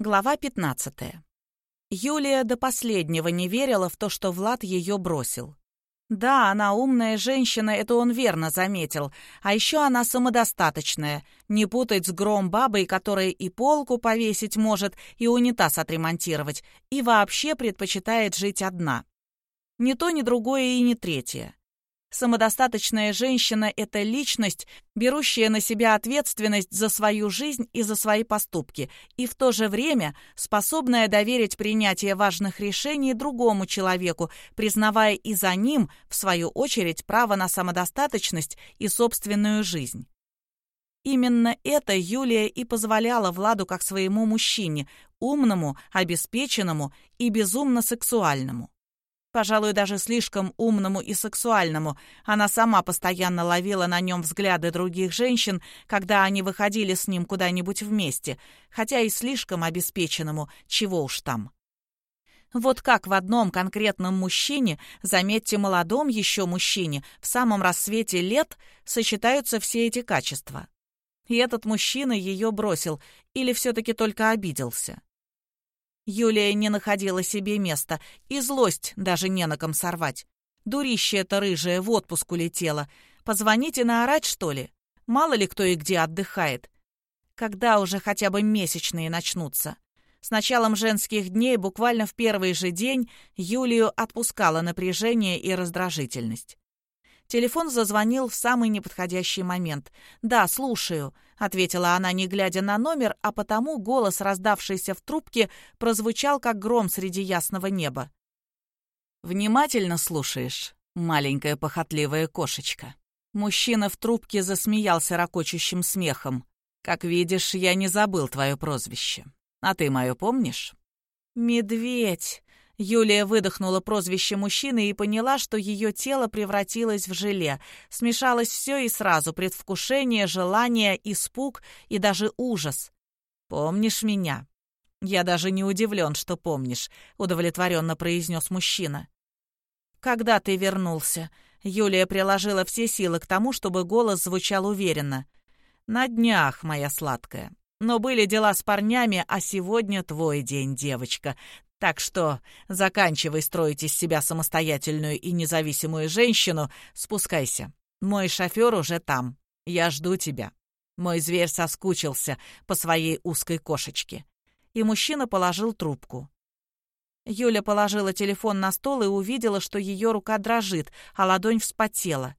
Глава 15. Юлия до последнего не верила в то, что Влад ее бросил. Да, она умная женщина, это он верно заметил. А еще она самодостаточная. Не путать с гром бабой, которая и полку повесить может, и унитаз отремонтировать, и вообще предпочитает жить одна. Ни то, ни другое и ни третье. Самодостаточная женщина — это личность, берущая на себя ответственность за свою жизнь и за свои поступки, и в то же время способная доверить принятие важных решений другому человеку, признавая и за ним, в свою очередь, право на самодостаточность и собственную жизнь. Именно это Юлия и позволяла Владу как своему мужчине, умному, обеспеченному и безумно сексуальному пожалуй, даже слишком умному и сексуальному. Она сама постоянно ловила на нем взгляды других женщин, когда они выходили с ним куда-нибудь вместе, хотя и слишком обеспеченному, чего уж там. Вот как в одном конкретном мужчине, заметьте, молодом еще мужчине, в самом рассвете лет сочетаются все эти качества. И этот мужчина ее бросил или все-таки только обиделся. Юлия не находила себе места, и злость даже не на ком сорвать. Дурище это рыжее в отпуск улетело. Позвонить и наорать, что ли? Мало ли кто и где отдыхает. Когда уже хотя бы месячные начнутся? С началом женских дней, буквально в первый же день, Юлию отпускало напряжение и раздражительность. Телефон зазвонил в самый неподходящий момент. «Да, слушаю», — ответила она, не глядя на номер, а потому голос, раздавшийся в трубке, прозвучал, как гром среди ясного неба. «Внимательно слушаешь, маленькая похотливая кошечка». Мужчина в трубке засмеялся ракочущим смехом. «Как видишь, я не забыл твое прозвище. А ты мое помнишь?» «Медведь», Юлия выдохнула прозвище мужчины и поняла, что ее тело превратилось в желе. Смешалось все и сразу — предвкушение, желание, испуг и даже ужас. «Помнишь меня?» «Я даже не удивлен, что помнишь», — удовлетворенно произнес мужчина. «Когда ты вернулся?» Юлия приложила все силы к тому, чтобы голос звучал уверенно. «На днях, моя сладкая. Но были дела с парнями, а сегодня твой день, девочка. Так что заканчивай строить из себя самостоятельную и независимую женщину, спускайся. Мой шофер уже там. Я жду тебя. Мой зверь соскучился по своей узкой кошечке. И мужчина положил трубку. Юля положила телефон на стол и увидела, что ее рука дрожит, а ладонь вспотела.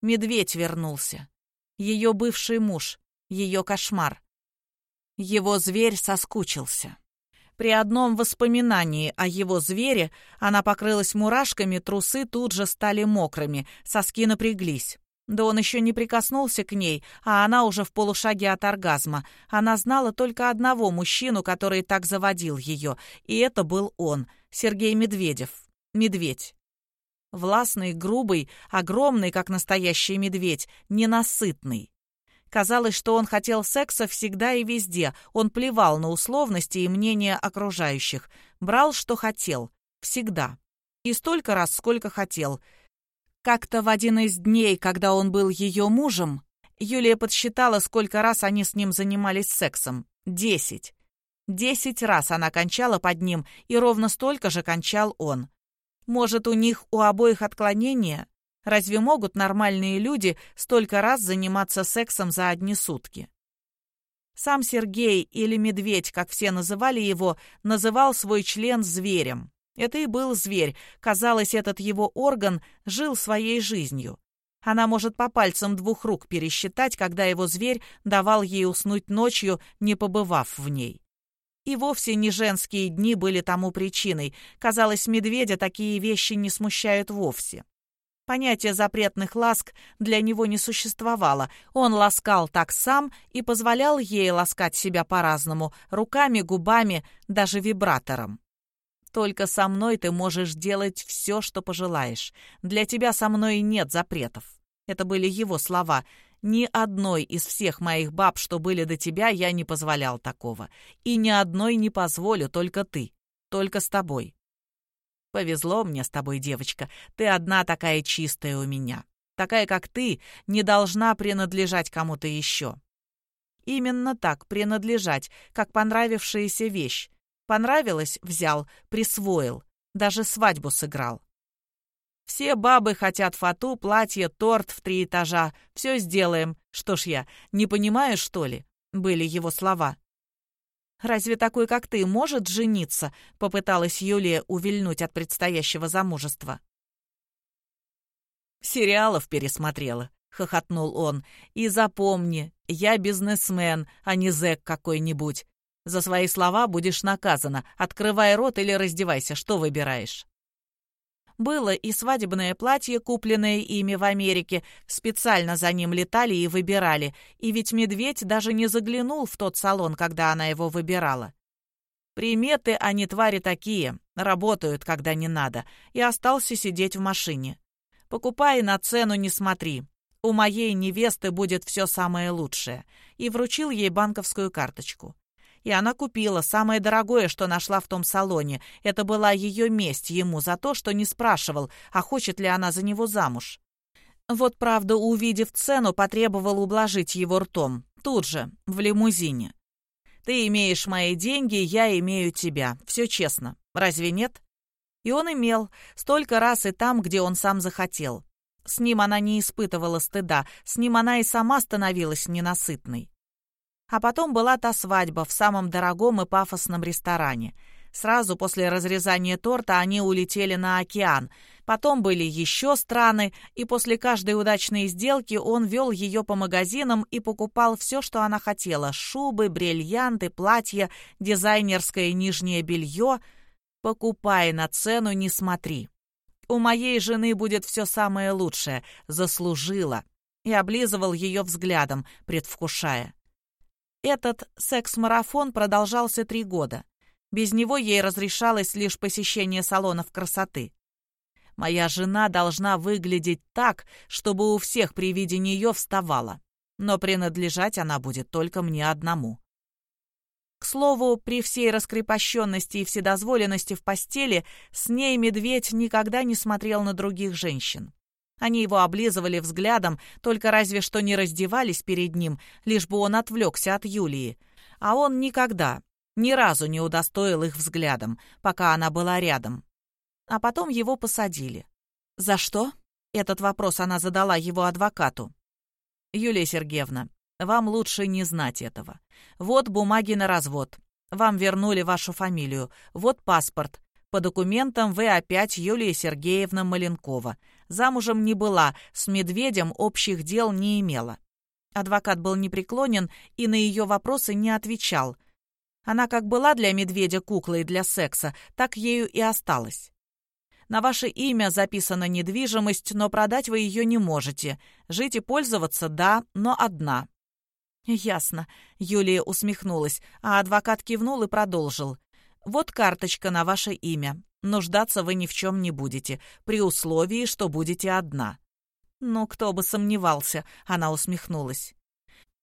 Медведь вернулся. Ее бывший муж, ее кошмар. Его зверь соскучился. При одном воспоминании о его звере она покрылась мурашками, трусы тут же стали мокрыми, соски напряглись. Да он еще не прикоснулся к ней, а она уже в полушаге от оргазма. Она знала только одного мужчину, который так заводил ее, и это был он, Сергей Медведев. Медведь. Властный, грубый, огромный, как настоящий медведь, ненасытный. Казалось, что он хотел секса всегда и везде. Он плевал на условности и мнения окружающих. Брал, что хотел. Всегда. И столько раз, сколько хотел. Как-то в один из дней, когда он был ее мужем, Юлия подсчитала, сколько раз они с ним занимались сексом. Десять. Десять раз она кончала под ним, и ровно столько же кончал он. Может, у них у обоих отклонения? Разве могут нормальные люди столько раз заниматься сексом за одни сутки? Сам Сергей или Медведь, как все называли его, называл свой член зверем. Это и был зверь. Казалось, этот его орган жил своей жизнью. Она может по пальцам двух рук пересчитать, когда его зверь давал ей уснуть ночью, не побывав в ней. И вовсе не женские дни были тому причиной. Казалось, медведя такие вещи не смущают вовсе. Понятие запретных ласк для него не существовало. Он ласкал так сам и позволял ей ласкать себя по-разному, руками, губами, даже вибратором. Только со мной ты можешь делать все, что пожелаешь. Для тебя со мной нет запретов. Это были его слова. Ни одной из всех моих баб, что были до тебя, я не позволял такого. И ни одной не позволю, только ты. Только с тобой. Повезло мне с тобой, девочка. Ты одна такая чистая у меня. Такая, как ты, не должна принадлежать кому-то еще. Именно так, принадлежать, как понравившаяся вещь. Понравилось — взял, присвоил, даже свадьбу сыграл. Все бабы хотят фату, платье, торт в три этажа. Все сделаем. Что ж я, не понимаю, что ли?» — были его слова. «Разве такой, как ты, может жениться?» — попыталась Юлия увильнуть от предстоящего замужества. «Сериалов пересмотрела», — хохотнул он. «И запомни, я бизнесмен, а не зэк какой-нибудь. За свои слова будешь наказана. Открывай рот или раздевайся, что выбираешь?» Было и свадебное платье, купленное ими в Америке. Специально за ним летали и выбирали. И ведь медведь даже не заглянул в тот салон, когда она его выбирала. Приметы, они твари такие, работают, когда не надо. И остался сидеть в машине. Покупай на цену не смотри. У моей невесты будет все самое лучшее. И вручил ей банковскую карточку. И она купила самое дорогое, что нашла в том салоне. Это была ее месть ему за то, что не спрашивал, а хочет ли она за него замуж. Вот, правда, увидев цену, потребовал ублажить его ртом. Тут же, в лимузине. «Ты имеешь мои деньги, я имею тебя. Все честно. Разве нет?» И он имел. Столько раз и там, где он сам захотел. С ним она не испытывала стыда, с ним она и сама становилась ненасытной. А потом была та свадьба в самом дорогом и пафосном ресторане. Сразу после разрезания торта они улетели на океан. Потом были еще страны, и после каждой удачной сделки он вел ее по магазинам и покупал все, что она хотела. Шубы, бриллианты, платья, дизайнерское нижнее белье. Покупай на цену, не смотри. У моей жены будет все самое лучшее. Заслужила. И облизывал ее взглядом, предвкушая. Этот секс-марафон продолжался три года. Без него ей разрешалось лишь посещение салонов красоты. Моя жена должна выглядеть так, чтобы у всех при виде нее вставала. Но принадлежать она будет только мне одному. К слову, при всей раскрепощенности и вседозволенности в постели, с ней медведь никогда не смотрел на других женщин. Они его облизывали взглядом, только разве что не раздевались перед ним, лишь бы он отвлекся от Юлии. А он никогда, ни разу не удостоил их взглядом, пока она была рядом. А потом его посадили. «За что?» — этот вопрос она задала его адвокату. «Юлия Сергеевна, вам лучше не знать этого. Вот бумаги на развод. Вам вернули вашу фамилию. Вот паспорт. По документам вы опять Юлия Сергеевна Маленкова. Замужем не была, с медведем общих дел не имела. Адвокат был непреклонен и на ее вопросы не отвечал. Она как была для медведя куклой для секса, так ею и осталась. На ваше имя записана недвижимость, но продать вы ее не можете. Жить и пользоваться – да, но одна. «Ясно», — Юлия усмехнулась, а адвокат кивнул и продолжил. Вот карточка на ваше имя. Нуждаться вы ни в чем не будете, при условии, что будете одна». «Ну, кто бы сомневался», — она усмехнулась.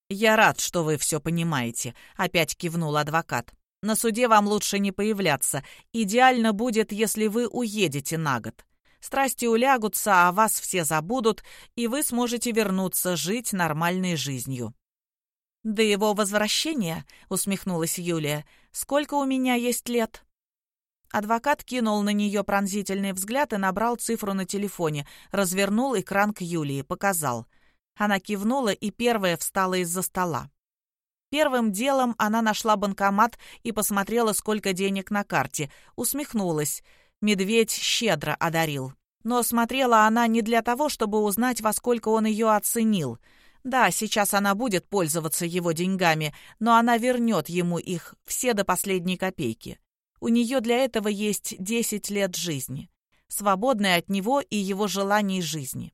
«Я рад, что вы все понимаете», — опять кивнул адвокат. «На суде вам лучше не появляться. Идеально будет, если вы уедете на год. Страсти улягутся, а вас все забудут, и вы сможете вернуться жить нормальной жизнью». «До его возвращения?» — усмехнулась Юлия. «Сколько у меня есть лет?» Адвокат кинул на нее пронзительный взгляд и набрал цифру на телефоне, развернул экран к Юлии, показал. Она кивнула и первая встала из-за стола. Первым делом она нашла банкомат и посмотрела, сколько денег на карте. Усмехнулась. Медведь щедро одарил. Но смотрела она не для того, чтобы узнать, во сколько он ее оценил — да, сейчас она будет пользоваться его деньгами, но она вернет ему их все до последней копейки. У нее для этого есть 10 лет жизни, свободной от него и его желаний жизни.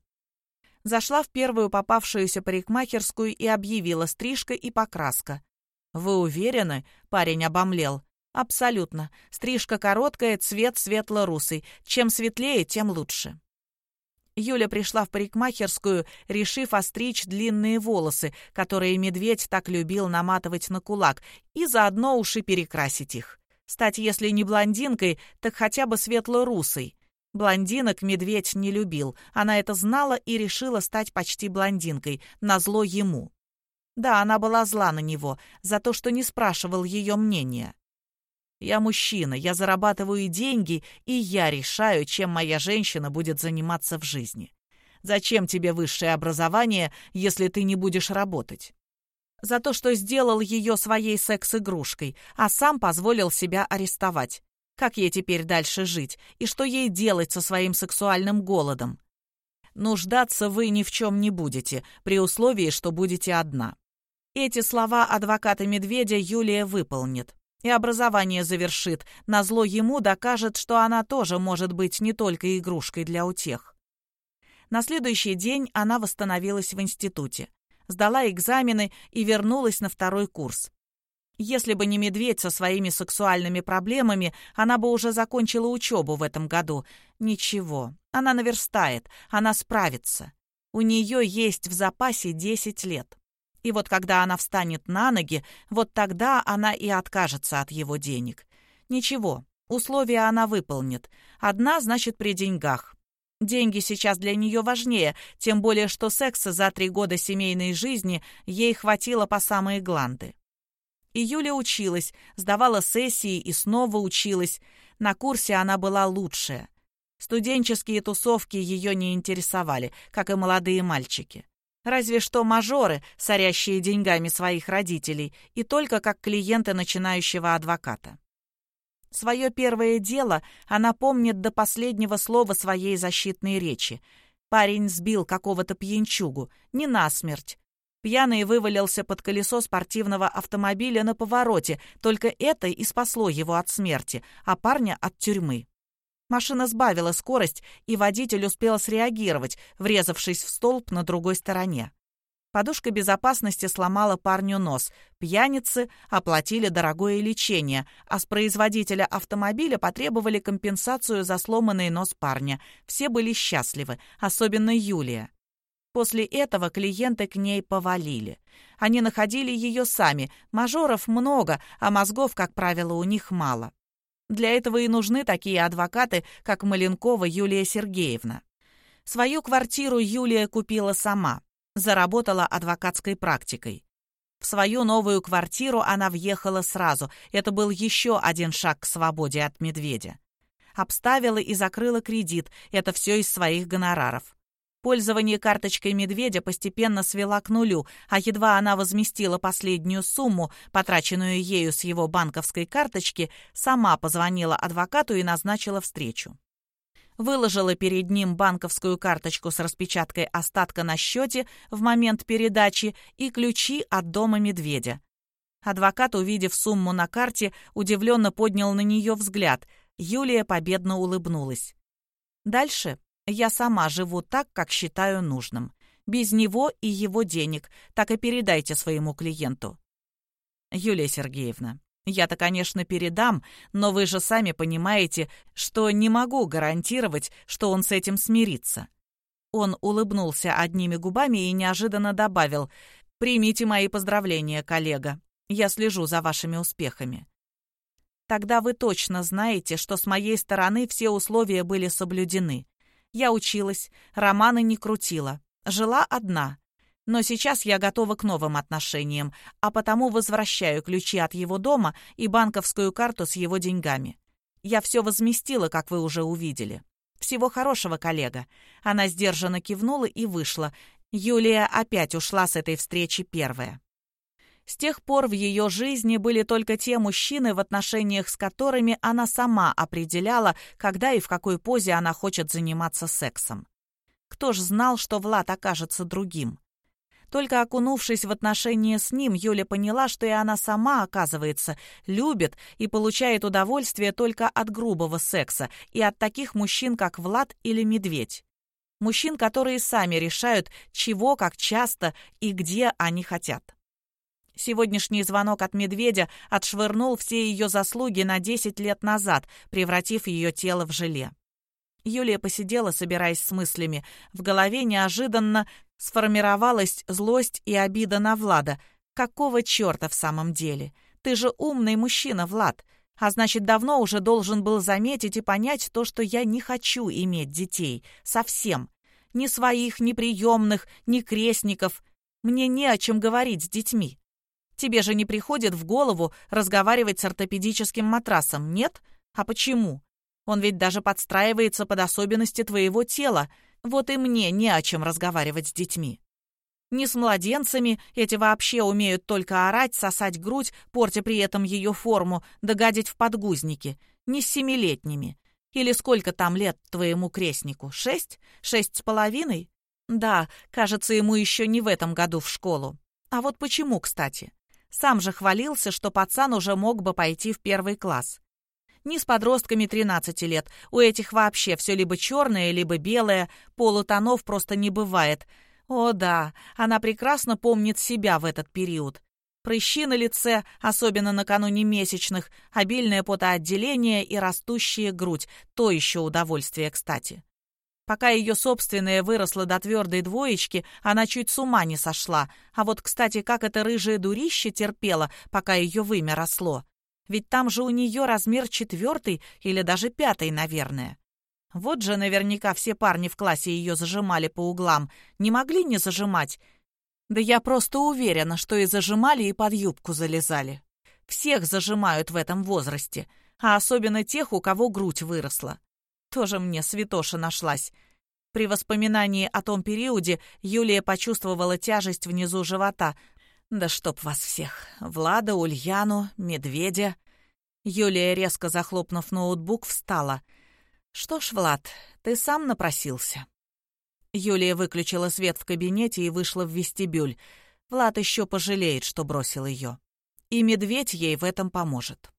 Зашла в первую попавшуюся парикмахерскую и объявила стрижка и покраска. «Вы уверены?» — парень обомлел. «Абсолютно. Стрижка короткая, цвет светло-русый. Чем светлее, тем лучше». Юля пришла в парикмахерскую, решив остричь длинные волосы, которые медведь так любил наматывать на кулак, и заодно уши перекрасить их. Стать, если не блондинкой, так хотя бы светло-русой. Блондинок медведь не любил, она это знала и решила стать почти блондинкой, назло ему. Да, она была зла на него за то, что не спрашивал ее мнения. «Я мужчина, я зарабатываю деньги, и я решаю, чем моя женщина будет заниматься в жизни. Зачем тебе высшее образование, если ты не будешь работать?» За то, что сделал ее своей секс-игрушкой, а сам позволил себя арестовать. Как ей теперь дальше жить? И что ей делать со своим сексуальным голодом? Нуждаться вы ни в чем не будете, при условии, что будете одна. Эти слова адвоката Медведя Юлия выполнит. И образование завершит, назло ему докажет, что она тоже может быть не только игрушкой для утех. На следующий день она восстановилась в институте, сдала экзамены и вернулась на второй курс. Если бы не медведь со своими сексуальными проблемами, она бы уже закончила учебу в этом году. Ничего, она наверстает, она справится. У нее есть в запасе 10 лет. И вот когда она встанет на ноги, вот тогда она и откажется от его денег. Ничего, условия она выполнит. Одна значит при деньгах. Деньги сейчас для нее важнее, тем более что секса за три года семейной жизни ей хватило по самые гланды. И Юля училась, сдавала сессии и снова училась. На курсе она была лучшая. Студенческие тусовки ее не интересовали, как и молодые мальчики. Разве что мажоры, сорящие деньгами своих родителей, и только как клиенты начинающего адвоката. Свое первое дело она помнит до последнего слова своей защитной речи. Парень сбил какого-то пьянчугу, не насмерть, Пьяный вывалился под колесо спортивного автомобиля на повороте, только это и спасло его от смерти, а парня от тюрьмы. Машина сбавила скорость, и водитель успел среагировать, врезавшись в столб на другой стороне. Подушка безопасности сломала парню нос. Пьяницы оплатили дорогое лечение, а с производителя автомобиля потребовали компенсацию за сломанный нос парня. Все были счастливы, особенно Юлия. После этого клиенты к ней повалили. Они находили ее сами, мажоров много, а мозгов, как правило, у них мало. Для этого и нужны такие адвокаты, как Маленкова Юлия Сергеевна. Свою квартиру Юлия купила сама, заработала адвокатской практикой. В свою новую квартиру она въехала сразу, это был еще один шаг к свободе от медведя. Обставила и закрыла кредит, это все из своих гонораров. Пользование карточкой медведя постепенно свела к нулю, а едва она возместила последнюю сумму, потраченную ею с его банковской карточки, сама позвонила адвокату и назначила встречу. Выложила перед ним банковскую карточку с распечаткой остатка на счете в момент передачи и ключи от дома медведя. Адвокат, увидев сумму на карте, удивленно поднял на нее взгляд. Юлия победно улыбнулась. Дальше я сама живу так, как считаю нужным. Без него и его денег. Так и передайте своему клиенту. Юлия Сергеевна, я-то, конечно, передам, но вы же сами понимаете, что не могу гарантировать, что он с этим смирится. Он улыбнулся одними губами и неожиданно добавил «Примите мои поздравления, коллега. Я слежу за вашими успехами». Тогда вы точно знаете, что с моей стороны все условия были соблюдены. Я училась, романы не крутила, жила одна. Но сейчас я готова к новым отношениям, а потому возвращаю ключи от его дома и банковскую карту с его деньгами. Я все возместила, как вы уже увидели. Всего хорошего, коллега. Она сдержанно кивнула и вышла. Юлия опять ушла с этой встречи первая. С тех пор в ее жизни были только те мужчины, в отношениях с которыми она сама определяла, когда и в какой позе она хочет заниматься сексом. Кто ж знал, что Влад окажется другим? Только окунувшись в отношения с ним, Юля поняла, что и она сама, оказывается, любит и получает удовольствие только от грубого секса и от таких мужчин, как Влад или Медведь. Мужчин, которые сами решают, чего, как часто и где они хотят. Сегодняшний звонок от медведя отшвырнул все ее заслуги на 10 лет назад, превратив ее тело в желе. Юлия посидела, собираясь с мыслями. В голове неожиданно сформировалась злость и обида на Влада. Какого черта в самом деле? Ты же умный мужчина, Влад. А значит, давно уже должен был заметить и понять то, что я не хочу иметь детей. Совсем. Ни своих, ни приемных, ни крестников. Мне не о чем говорить с детьми. Тебе же не приходит в голову разговаривать с ортопедическим матрасом, нет? А почему? Он ведь даже подстраивается под особенности твоего тела. Вот и мне не о чем разговаривать с детьми. Не с младенцами, эти вообще умеют только орать, сосать грудь, портя при этом ее форму, да гадить в подгузники. Не с семилетними. Или сколько там лет твоему крестнику? Шесть? Шесть с половиной? Да, кажется, ему еще не в этом году в школу. А вот почему, кстати? Сам же хвалился, что пацан уже мог бы пойти в первый класс. Не с подростками 13 лет. У этих вообще все либо черное, либо белое. Полутонов просто не бывает. О да, она прекрасно помнит себя в этот период. Прыщи на лице, особенно накануне месячных, обильное потоотделение и растущая грудь. То еще удовольствие, кстати. Пока ее собственная выросла до твердой двоечки, она чуть с ума не сошла. А вот, кстати, как это рыжее дурище терпело, пока ее вымя росло. Ведь там же у нее размер четвертый или даже пятый, наверное. Вот же наверняка все парни в классе ее зажимали по углам. Не могли не зажимать. Да я просто уверена, что и зажимали, и под юбку залезали. Всех зажимают в этом возрасте, а особенно тех, у кого грудь выросла. Тоже мне святоша нашлась. При воспоминании о том периоде Юлия почувствовала тяжесть внизу живота. Да чтоб вас всех. Влада, Ульяну, Медведя. Юлия, резко захлопнув ноутбук, встала. «Что ж, Влад, ты сам напросился». Юлия выключила свет в кабинете и вышла в вестибюль. Влад еще пожалеет, что бросил ее. И медведь ей в этом поможет.